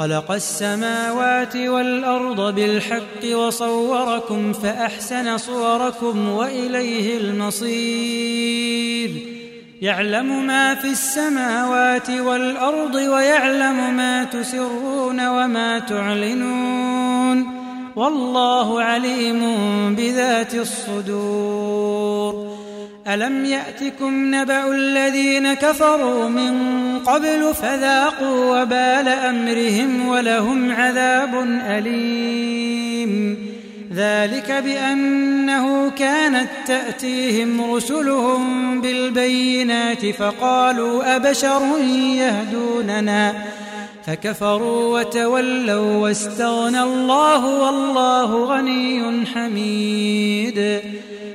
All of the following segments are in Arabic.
خلق السماوات والأرض بالحق وصوركم فأحسن صوركم وإليه المصير. يعلم ما في السماوات والأرض ويعلم ما تسرون وما تعلنون. والله عليم بذات الصدور. ألم يأتكم نبأ الذين كفروا من قبل فذاقوا وبال أمرهم ولهم عذاب أليم. ذلك بأنه كانت تأتيهم رسلهم بالبينات فقالوا أبشر يهدوننا. فكفروا وتولوا واستغنى الله والله غني حميد.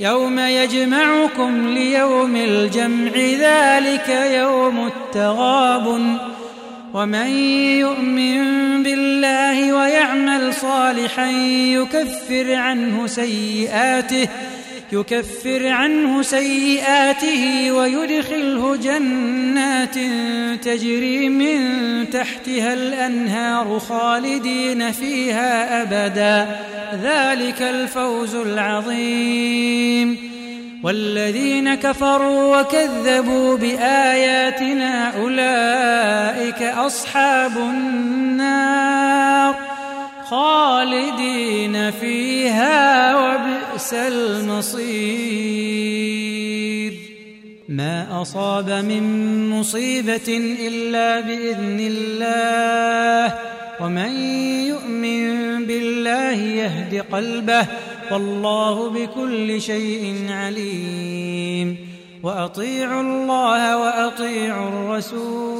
يوم يجمعكم ليوم الجمع ذلك يوم التغابن ومن يؤمن بالله ويعمل صالحا يكفر عنه سيئاته. يكفر عنه سيئاته ويدخله جنات تجري من تحتها الأنهار خالدين فيها أبدا. ذلك الفوز العظيم. والذين كفروا وكذبوا بآياتنا أولئك أصحاب النار. خالدين فيها وبئس المصير. ما أصاب من مصيبة إلا بإذن الله ومن يؤمن بالله يهد قلبه والله بكل شيء عليم. وأطيعوا الله وأطيعوا الرسول.